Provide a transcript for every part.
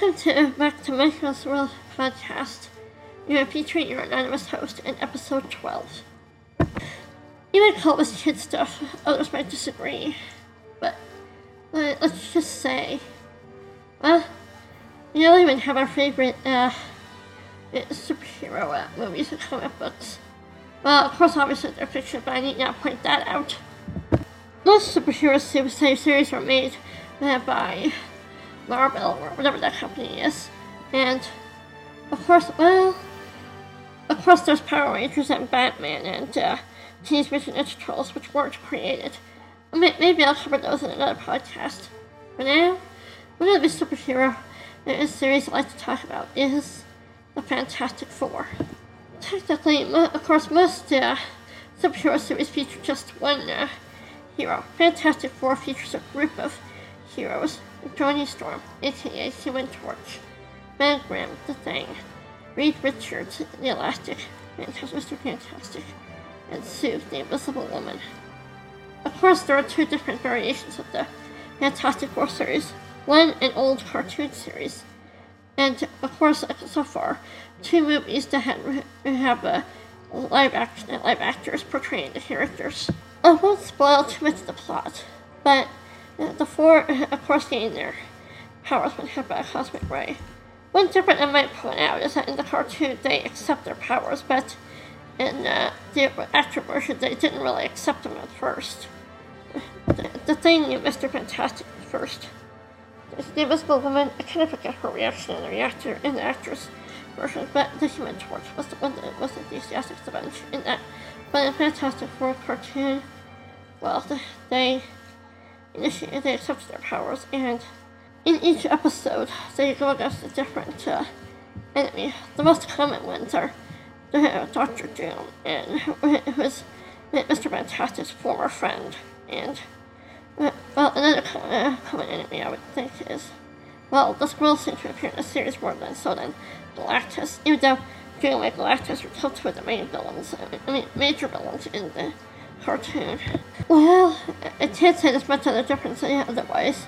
Welcome to back to Michael's World podcast. You are featuring your anonymous host in episode 12. You might call this kid stuff, others might disagree, but uh, let's just say, well, we don't even have our favorite uh, superhero uh, movies and comic books. Well, of course, obviously they're fiction, but I need not point that out. Most superhero series were made uh, by Marvel or whatever that company is. And, of course, well, of course there's Power Rangers and Batman and uh, Teenage Mutant Ninja Turtles, which weren't created. Maybe I'll cover those in another podcast. For now, one of the superhero uh, series I like to talk about is the Fantastic Four. Technically, of course, most uh, superhero series feature just one uh, hero. Fantastic Four features a group of heroes Johnny Storm, aka Human Torch, Graham, The Thing, Reed Richards, The Elastic, Mr. Fantastic, and Sue, the Invisible Woman. Of course, there are two different variations of the Fantastic Four series. One, an old cartoon series, and of course, uh, so far, two movies that have, a live action live actors portraying the characters. I won't spoil too much of the plot, but the four, of course, gain their powers when hit by a cosmic ray. One difference I might point out is that in the cartoon they accept their powers, but in uh, the actual version they didn't really accept them at first. The, the thing Mr. Fantastic first. The Invisible Woman, I kind of forget her reaction in the reactor in the actress version, but the Human Torch was the one that was enthusiastic about in that. But in Fantastic Four cartoon, well, they they accept their powers, and in each episode, they go against a different uh, enemy. The most common ones are uh, Doctor Doom, and who is Mr. Fantastic's former friend, and uh, well, another uh, common enemy I would think is well, the Skrulls seem to appear in the series more than so than Galactus, even though Doom and Galactus were two of the main villains, I mean major villains in the cartoon. Well, it can't say there's much of a difference otherwise.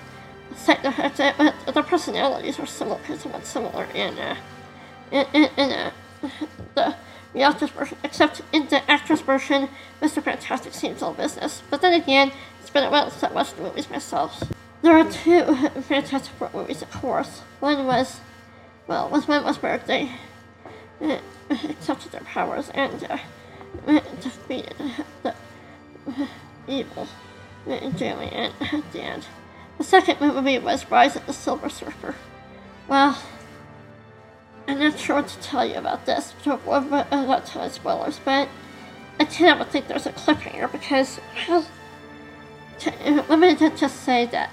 The, the personalities are similar, somewhat similar in, uh, in, in, in uh, the realtor's version, except in the actress version, Mr. Fantastic seems all business. But then again, it's been a while since I watched the movies myself. There are two Fantastic Four movies, of course. One was, well, was one was they uh, accepted their powers and uh, defeated the evil Jamie and Dan. The second movie was Rise of the Silver Surfer. Well, I'm not sure what to tell you about this, to avoid not telling spoilers, but I can't think there's a cliffhanger because, well, let me just say that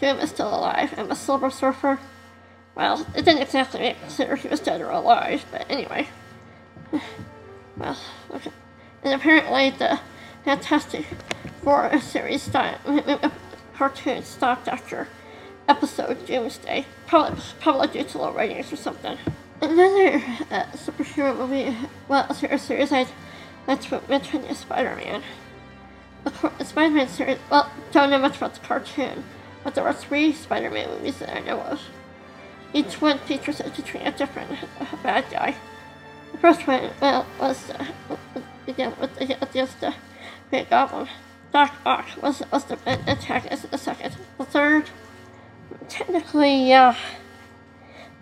Doom is still alive and the Silver Surfer, well, it didn't exactly make clear he was dead or alive, but anyway. Well, okay. And apparently the Fantastic Four series style, cartoon stopped after episode Doomsday, probably probably due to low ratings or something. Another uh, superhero movie, well, a series I'd like to mention is Spider-Man. The Spider-Man series, well, don't know much about the cartoon, but there are three Spider-Man movies that I know of. Each one features a, a different uh, bad guy. The first one, well, was uh, began with against the Green Goblin. Doc Ock was, was the main antagonist in the second. The third, technically, yeah.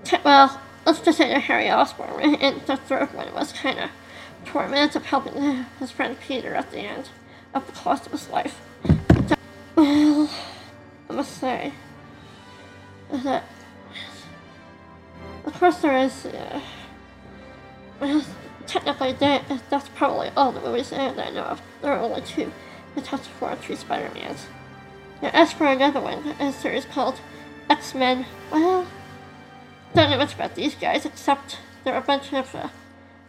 Te- well, let's just say that Harry Osborn, and the third one was kind of tormented of helping his friend Peter at the end of the cost of his life. Well, I must say that, of course, there is. Uh, technically, that, that's probably all the movies that I know of. There are only two Fantastic Four Spider-Mans. Now, as for another one, a series called X-Men, well, don't know much about these guys, except they're a bunch of, uh,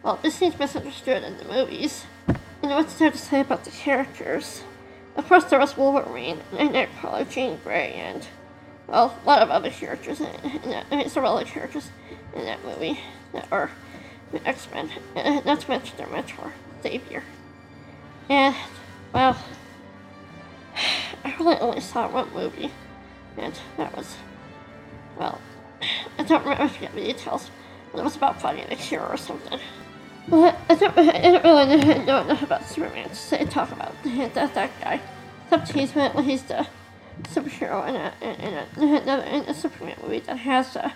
well, this seems misunderstood in the movies. And what's there to say about the characters? Of course, there was Wolverine, and Nightcrawler, Jean Grey, and, well, a lot of other characters in, in that, I mean, several other characters in that movie that are the X-Men, uh, not to mention their mentor, Xavier. And, well, I really only saw one movie, and that was, well, I don't remember the details, but it was about finding a cure or something. Well, I don't, I don't really know enough about Superman to say, talk about that, that guy. Except he's, well, he's the superhero in a, in a, in a, in a Superman movie that has uh,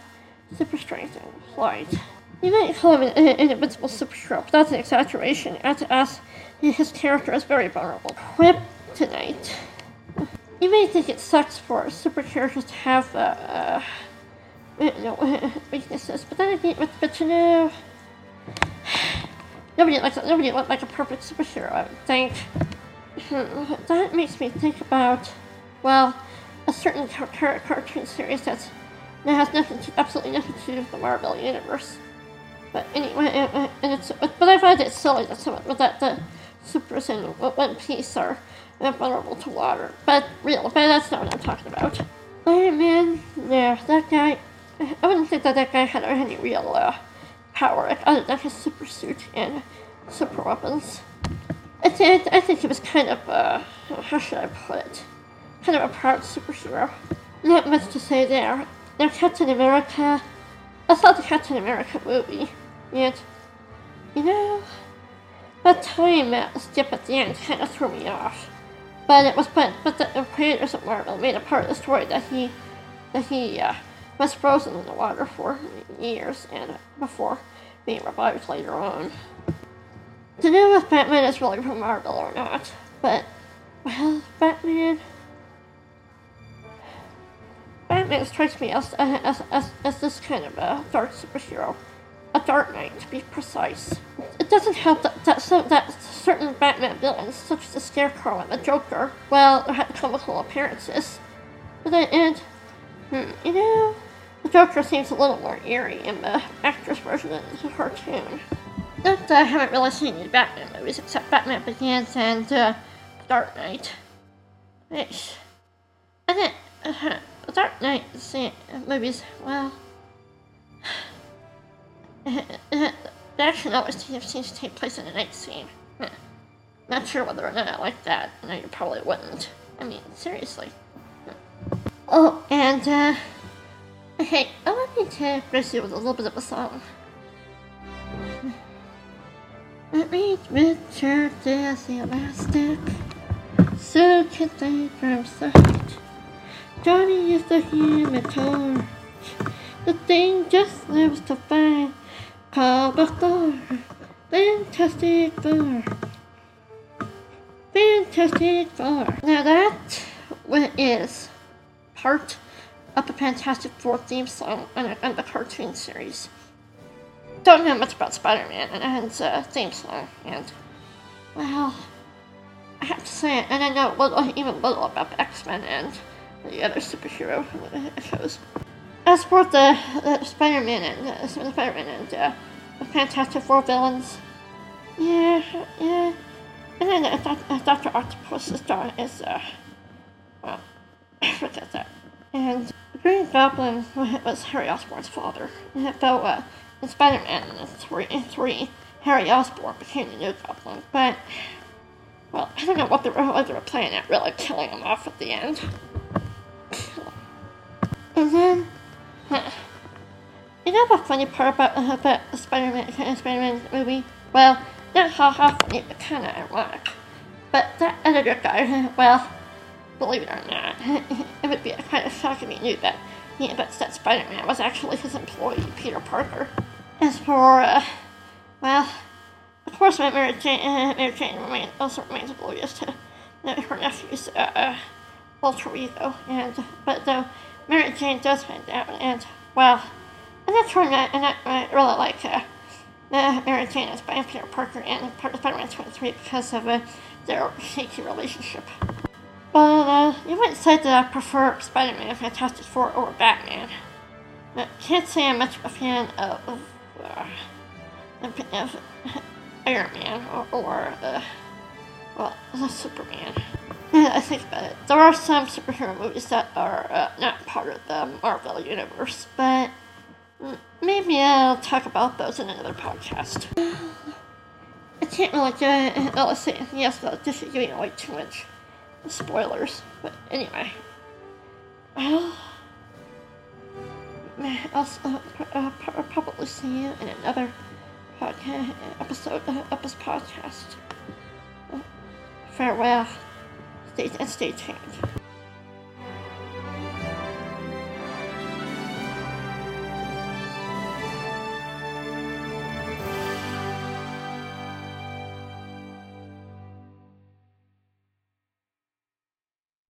super strength and flight. You might call him an, invincible superhero, but that's an exaggeration. As, as his character is very vulnerable. Kryptonite. You may think it sucks for super characters to have uh, uh, you know, weaknesses, but then again, but, but you know, nobody likes nobody looks like a perfect superhero. I would think. That makes me think about, well, a certain car- car- cartoon series that's that has nothing, to, absolutely nothing to do with the Marvel universe. But anyway, and, and it's but I find it silly that some that the supers in One Piece are vulnerable to water. But real, but that's not what I'm talking about. Iron Man, yeah, that guy. I wouldn't think that that guy had any real uh, power other than his super suit and super weapons. I think I think he was kind of uh, how should I put it? Kind of a proud superhero. Not much to say there. Now Captain America. I saw the Captain America movie, and you know, that time uh, skip at the end kind of threw me off. But it was but but the, the creators of Marvel made a part of the story that he that he uh, was frozen in the water for years and before being revived later on. To know if Batman is really from Marvel or not, but well, Batman. Batman strikes me as, as, as, as this kind of a dark superhero. A Dark Knight, to be precise. It doesn't help that, that, so, that certain Batman villains, such as the Scarecrow and the Joker, well, had comical appearances. But then, and, hmm, you know, the Joker seems a little more eerie in the actress version than the cartoon. Not that I haven't really seen any Batman movies except Batman Begins and uh, Dark Knight. Nice. And then, uh, Dark Knight movies, well, the action always seems to take place in a night scene. Not sure whether or not I like that. No, you probably wouldn't. I mean, seriously. Oh, and, uh, okay, I want me to grace you with a little bit of a song. Let me Richard is elastic, so can they from sight. Johnny is the human torch, the thing just lives to fight. The Thor, Fantastic Four. Fantastic Four. Now that is part of the Fantastic Four theme song and, on the cartoon series. Don't know much about Spider-Man and his uh, theme song, and well, I have to say, and I know little, even little about X-Men and the other superhero shows. As for the, the Spider-Man and uh, the Spider-Man and uh, the Fantastic Four villains, yeah, yeah, and then uh, Doctor Octopus's daughter is uh, well, I forget that. And Green Goblin was Harry Osborn's father, though uh, in Spider-Man three, three, Harry Osborn became the new Goblin, but well, I don't know what they were, what they were playing at, really killing him off at the end. And then you know the funny part about, uh, Spider-Man, uh, Spider-Man movie? Well, not how, how funny, but kind of ironic. But that editor guy, well, believe it or not, it would be kind of shocking if you knew that, he, that, Spider-Man was actually his employee, Peter Parker. As for, uh, well, of course, my Mary Jane, uh, Mary Jane remain, also remains oblivious to her nephew's uh, uh, alter ego, and but though Mary Jane does find out, and well, and that's why I, and I, I really like uh, uh, Mary Jane as by Peter Parker and part of Spider-Man 23 because of uh, their shaky relationship. But uh, you might say that I prefer Spider-Man, Fantastic Four over Batman. I can't say I'm much of a fan of, of, uh, of Iron Man or, or uh, well, Superman. I think it. There are some superhero movies that are uh, not part of the Marvel universe, but maybe I'll talk about those in another podcast. I can't really let's see. Yes, this is giving away too much spoilers. But anyway. I'll uh, uh, probably see you in another episode of this podcast. Farewell. And stay tuned.